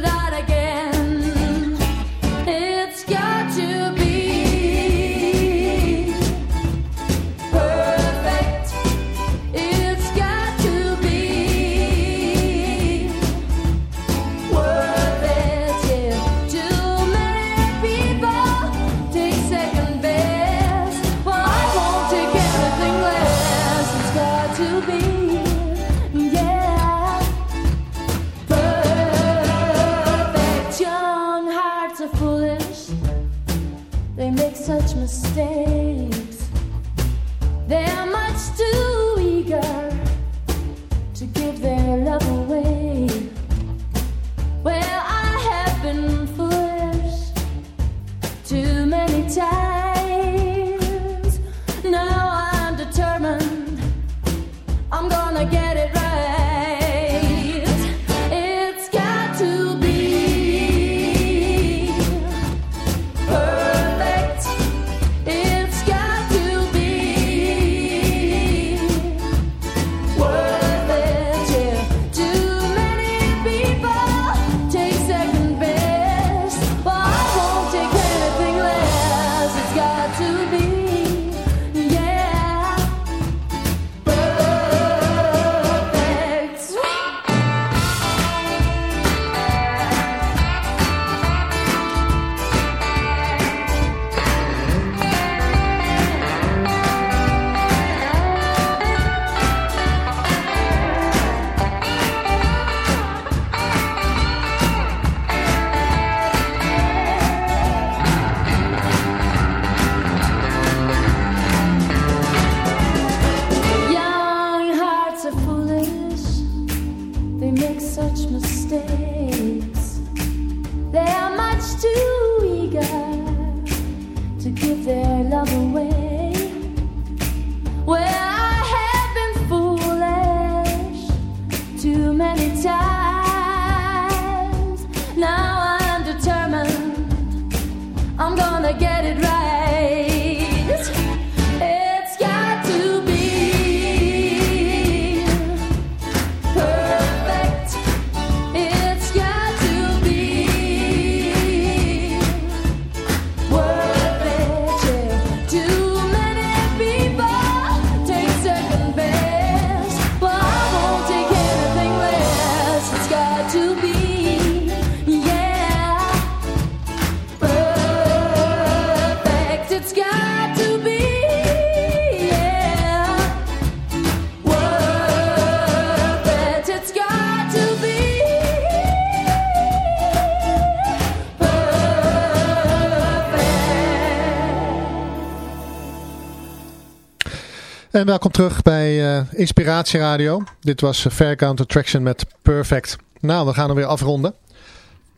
En welkom terug bij eh, Inspiratie Radio. Dit was uh, Faircount Attraction met Perfect. Nou, we gaan hem weer afronden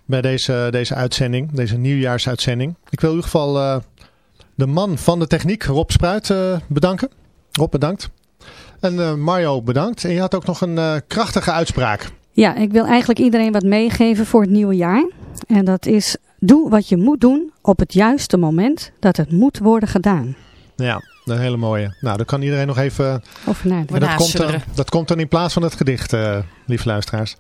bij deze, deze uitzending, deze nieuwjaarsuitzending. Ik wil in ieder geval eh, de man van de techniek, Rob Spruit, eh, bedanken. Rob, bedankt. En eh, Mario, bedankt. En je had ook nog een eh, krachtige uitspraak. Ja, ik wil eigenlijk iedereen wat meegeven voor het nieuwe jaar. En dat is, doe wat je moet doen op het juiste moment dat het moet worden gedaan. Ja, een hele mooie. Nou, daar kan iedereen nog even... Over nadenken. En dat, komt dan, dat komt dan in plaats van het gedicht, eh, lieve luisteraars.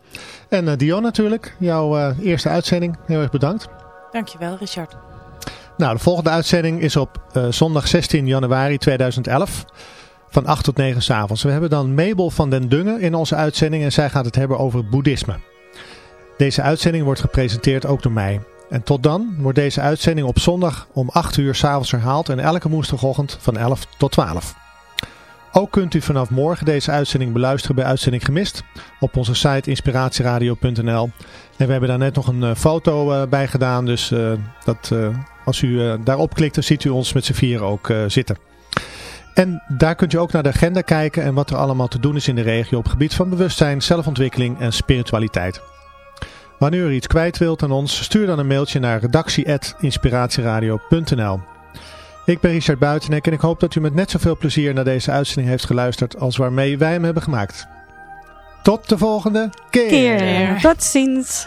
En eh, Dion natuurlijk, jouw eh, eerste uitzending. Heel erg bedankt. Dankjewel, Richard. Nou, de volgende uitzending is op eh, zondag 16 januari 2011 van 8 tot 9 s'avonds. We hebben dan Mabel van den Dungen in onze uitzending en zij gaat het hebben over boeddhisme. Deze uitzending wordt gepresenteerd ook door mij. En tot dan wordt deze uitzending op zondag om 8 uur s'avonds herhaald en elke woensdagochtend van 11 tot 12. Ook kunt u vanaf morgen deze uitzending beluisteren bij Uitzending Gemist op onze site inspiratieradio.nl. En we hebben daar net nog een eh, foto eh, bij gedaan, dus eh, dat, als u daarop klikt dan ziet u ons met z'n vieren ook zitten. En daar kunt u ook naar de agenda kijken en wat er allemaal te doen is in de regio op gebied van bewustzijn, zelfontwikkeling en spiritualiteit. Wanneer u iets kwijt wilt aan ons, stuur dan een mailtje naar redactie.inspiratieradio.nl Ik ben Richard Buitenek en ik hoop dat u met net zoveel plezier naar deze uitzending heeft geluisterd als waarmee wij hem hebben gemaakt. Tot de volgende keer. Keer. Tot ziens.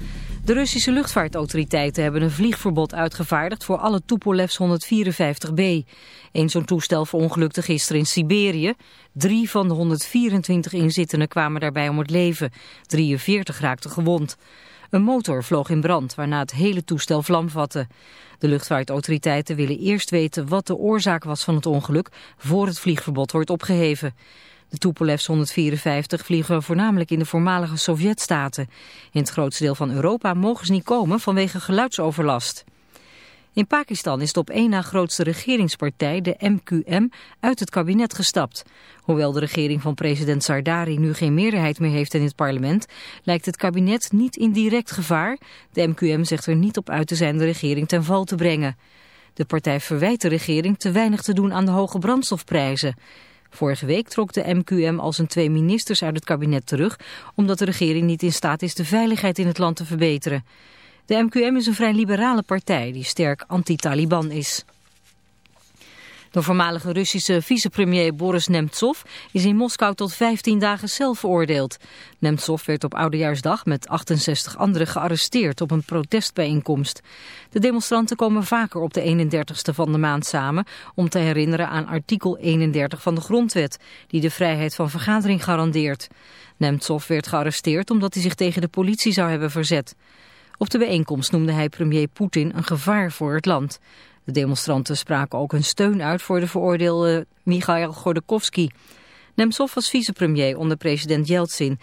De Russische luchtvaartautoriteiten hebben een vliegverbod uitgevaardigd voor alle Tupolevs 154B. Eén zo'n toestel verongelukte gisteren in Siberië. Drie van de 124 inzittenden kwamen daarbij om het leven. 43 raakten gewond. Een motor vloog in brand, waarna het hele toestel vlam vatte. De luchtvaartautoriteiten willen eerst weten wat de oorzaak was van het ongeluk... voor het vliegverbod wordt opgeheven. De Tupolevs 154 vliegen voornamelijk in de voormalige Sovjetstaten. In het grootste deel van Europa mogen ze niet komen vanwege geluidsoverlast. In Pakistan is de op één na grootste regeringspartij, de MQM, uit het kabinet gestapt. Hoewel de regering van president Sardari nu geen meerderheid meer heeft in het parlement, lijkt het kabinet niet in direct gevaar. De MQM zegt er niet op uit te zijn de regering ten val te brengen. De partij verwijt de regering te weinig te doen aan de hoge brandstofprijzen. Vorige week trok de MQM al zijn twee ministers uit het kabinet terug... omdat de regering niet in staat is de veiligheid in het land te verbeteren. De MQM is een vrij liberale partij die sterk anti-Taliban is. De voormalige Russische vicepremier Boris Nemtsov is in Moskou tot 15 dagen cel veroordeeld. Nemtsov werd op Oudejaarsdag met 68 anderen gearresteerd op een protestbijeenkomst. De demonstranten komen vaker op de 31ste van de maand samen om te herinneren aan artikel 31 van de grondwet, die de vrijheid van vergadering garandeert. Nemtsov werd gearresteerd omdat hij zich tegen de politie zou hebben verzet. Op de bijeenkomst noemde hij premier Poetin een gevaar voor het land. De demonstranten spraken ook hun steun uit voor de veroordeelde Mikhail Gordakovsky. Nemtsov was vicepremier onder president Yeltsin